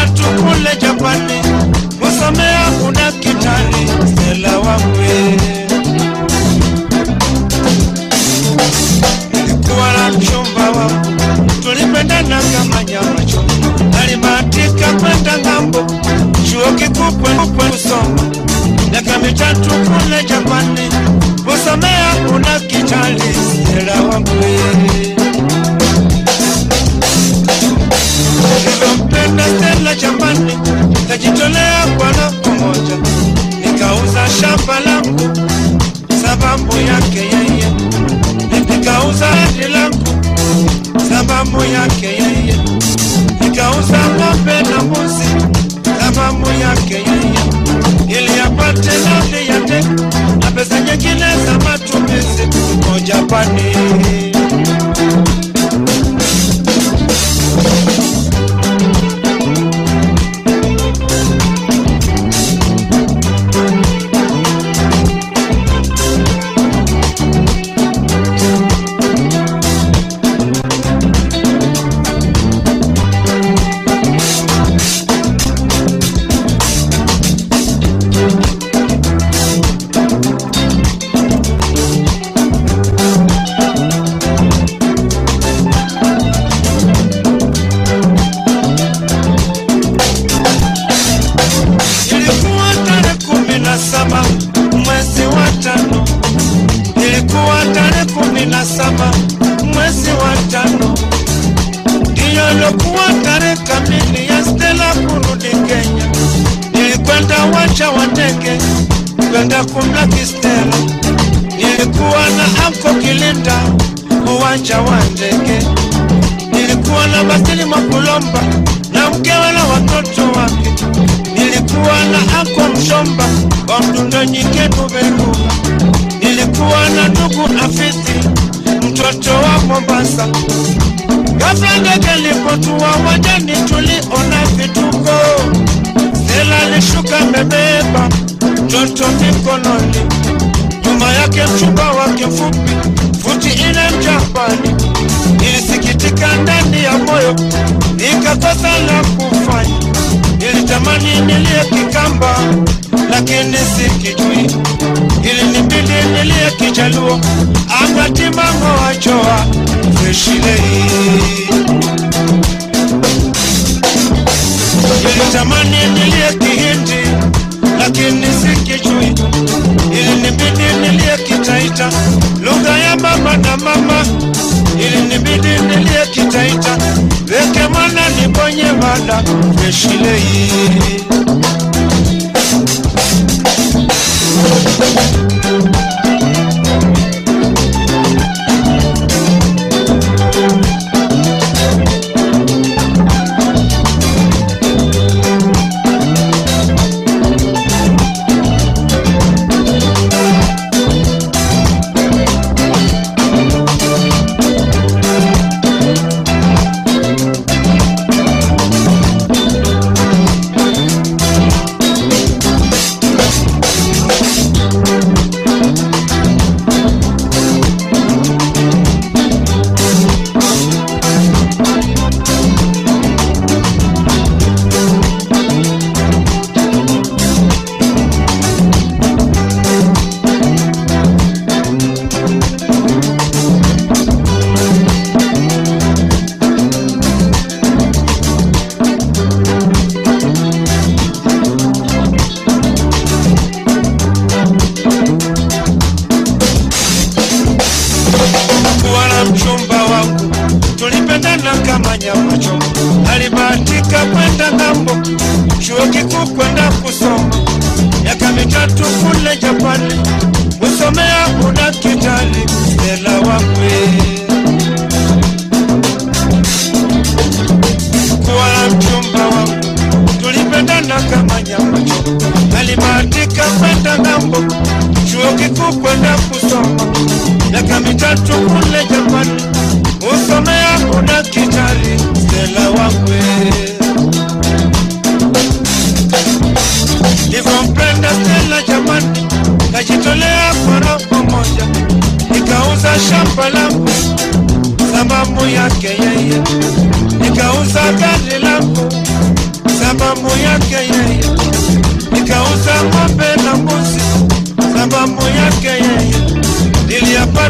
mitatu kule Japani, kusomea udaktari. Stella wangu nilikuwa na mchumba wangu, tulipendana kama nyama choma, alibahatika kwenda ng'ambo, chuo kikuu kusoma, miaka mitatu kule Japani, kusomea udaktari. Stella wangu nilivyompenda Stella Japani, nikajitolea kwa roho moja, nikauza shamba langu sababu yake yeye, nikauza ardhi langu sababu yake yeye, nikauza ng'ombe na mbuzi sababu yake yeye, ili apate nauli ya ndege na pesa nyingine za matumizi. Kwa Japani. Mwezi wa tano, ilikuwa tarehe kumi na saba. Mwezi wa tano, ndiyo ilokuwa tarehe kamili ya Stella kurudi Kenya. Nilikwenda wacha wa ndege kwenda kumlaki Stella, nilikuwa na anko Kilinda uwanja wa ndege, nilikuwa na Basili Makulomba na mkewe na watoto wake nilikuwa na ako mshomba wa Mtundo nyike Buberuga, nilikuwa na ndugu Afisi mtoto wa Mombasa. Ghafla ndege lipotua wajani, tuliona vituko. sela lishuka mebeba mtoto mikononi, nyuma yake mchumba wake mfupi futi ine Mjapani. Nilisikitika ndani ya moyo, nikakosa la kufanya. Nilitamani nilie Kikamba, lakini sikijui. Ilinibidi nilie Kijaluo, angatimango wachoa freshilei. Nilitamani nilie Kihindi, lakini sikijui. Ilinibidi meşgileyi kikuu kwenda kusoma, miaka mitatu kule Japani, kusomea udaktari. Stella wangu kuwa mchumba wangu, tulipendana kama nyama. Alibahatika kwenda ng'ambo, chuo kikuu kwenda kusoma, miaka mitatu kule Japani, kusomea udaktari. kitali Stella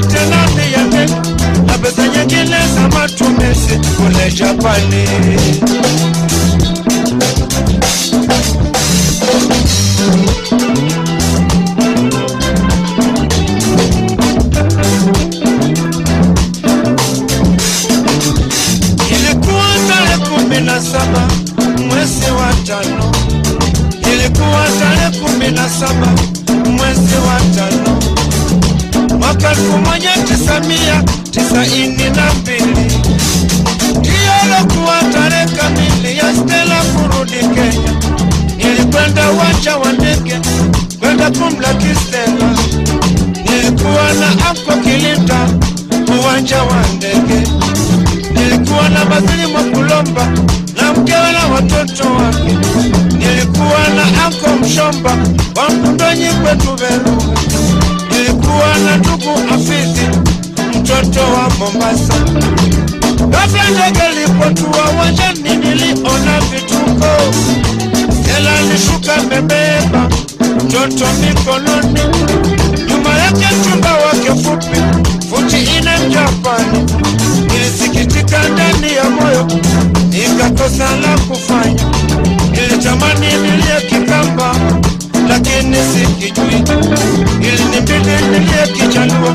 nani yake na pesa nyingine za matumizi kule Japani. Tisaini na mbili iyolokuwa tarehe kamili ya Stella kurudi Kenya. Nilikwenda uwanja wa ndege kwenda kumlaki Stella, nilikuwa na ako Kilinda uwanja wa ndege nilikuwa na Basili Mwakulomba na mkewe na watoto wake. Nilikuwa na anko Mshomba wa Mkundonyi kwetu Beru. Nilikuwa na ndugu Afizi mtoto wa Mombasa. Kabla ndege ilipotua uwanjani, niliona vituko. hela nishuka, mebeba mtoto mikononi, nyuma yake mchumba wake fupi futi ine Mjapani. Nilisikitika ndani ya moyo, nikakosa la kufanya. Nilitamani nilie Kikamba, lakini sikijui. Ilinibidi nilie Kijaluo,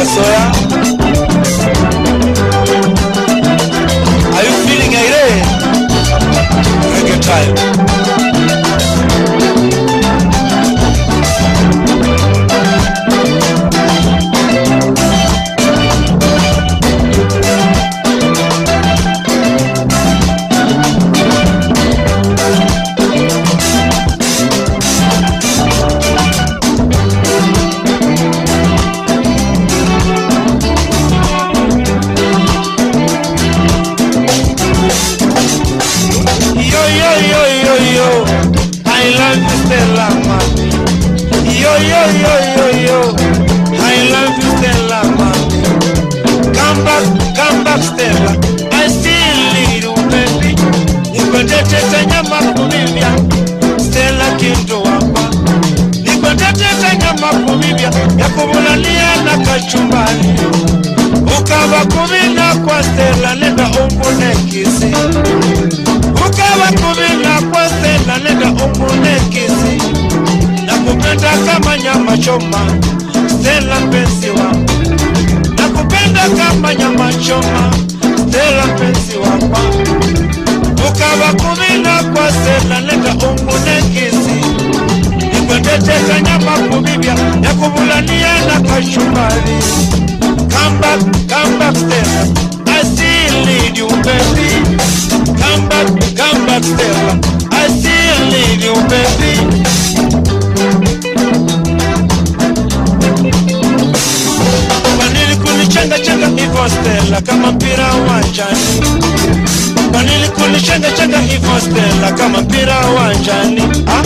Essa sou. Yo, yo, yo, yo. I love you, Stella, mami. Come back, come back, Stella. I still need you, baby. Nikwendete nyama kumibia, Stella kinto wapa. Nikwendete nyama kumibia, Ya kumulalia na kachumbani. Ukawa kumina kwa Stella, nenda umbune kisi ukawa kumina kwa Stella nenda umunekezi na kupenda kama nyama choma Stella mpenzi wangu. Nakupenda kama nyama choma Stella mpenzi wangu. Ukawa kumina kwa Stella nenda umunekezi nikwendeteka nyama kubibya yakubulania na kashumbari come back come back Stella. I still need you baby. Come back, come back, Stella. I still need you, baby. Kunichenga chenga hivyo Stella, kama mpira uwanjani? Kwanini kunichenga chenga hivyo Stella, kama mpira uwanjani? Ah?